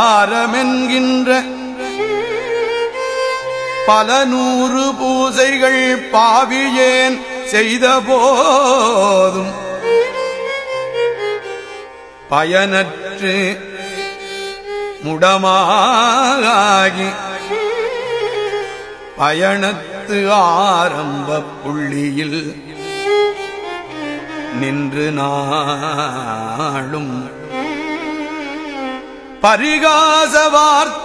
பரிகாரமென்கின்ற பல நூறு பூசைகள் பாவியேன் செய்த போதும். பயனற்று முடமாகி பயணத்து ஆரம்ப புள்ளியில் நின்று நாளும் பரிகாச வார்த்தைகள்